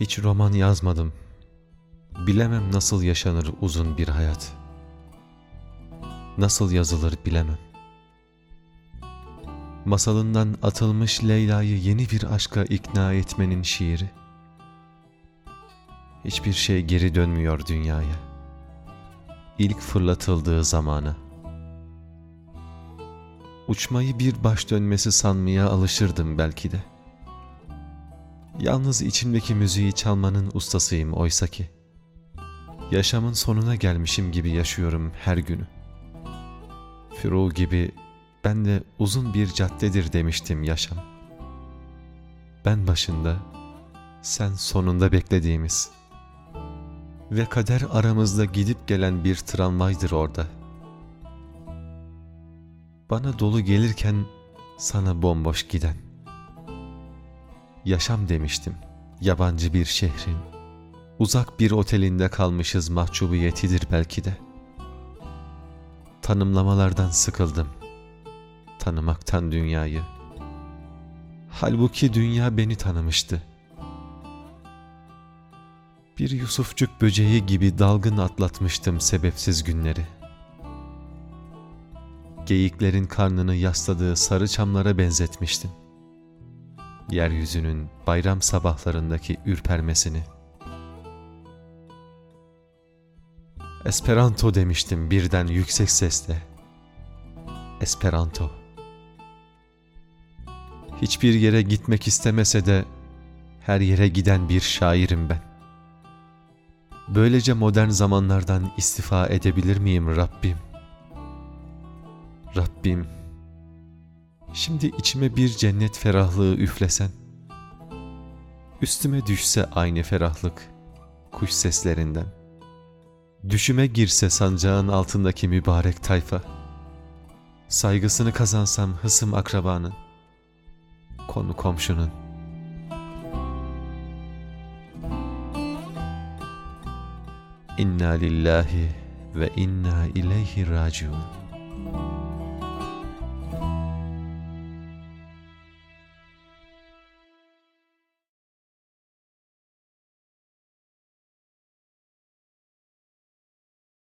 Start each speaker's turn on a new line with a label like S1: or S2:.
S1: Hiç roman yazmadım. Bilemem nasıl yaşanır uzun bir hayat. Nasıl yazılır bilemem. Masalından atılmış Leyla'yı yeni bir aşka ikna etmenin şiiri. Hiçbir şey geri dönmüyor dünyaya. İlk fırlatıldığı zamana. Uçmayı bir baş dönmesi sanmaya alışırdım belki de. Yalnız içimdeki müziği çalmanın ustasıyım oysa ki. Yaşamın sonuna gelmişim gibi yaşıyorum her günü. Firu gibi ben de uzun bir caddedir demiştim yaşam. Ben başında, sen sonunda beklediğimiz. Ve kader aramızda gidip gelen bir tramvaydır orada. Bana dolu gelirken sana bomboş giden. Yaşam demiştim, yabancı bir şehrin. Uzak bir otelinde kalmışız mahcubiyetidir belki de. Tanımlamalardan sıkıldım. Tanımaktan dünyayı. Halbuki dünya beni tanımıştı. Bir Yusufçuk böceği gibi dalgın atlatmıştım sebepsiz günleri. Geyiklerin karnını yasladığı sarı çamlara benzetmiştim. Yeryüzünün bayram sabahlarındaki ürpermesini. Esperanto demiştim birden yüksek sesle. Esperanto. Hiçbir yere gitmek istemese de her yere giden bir şairim ben. Böylece modern zamanlardan istifa edebilir miyim Rabbim? Rabbim, şimdi içime bir cennet ferahlığı üflesen, üstüme düşse aynı ferahlık, kuş seslerinden, düşüme girse sancağın altındaki mübarek tayfa, saygısını kazansam hısım akrabanın, konu komşunun, İnna lillahi ve inna ileyhi raciun.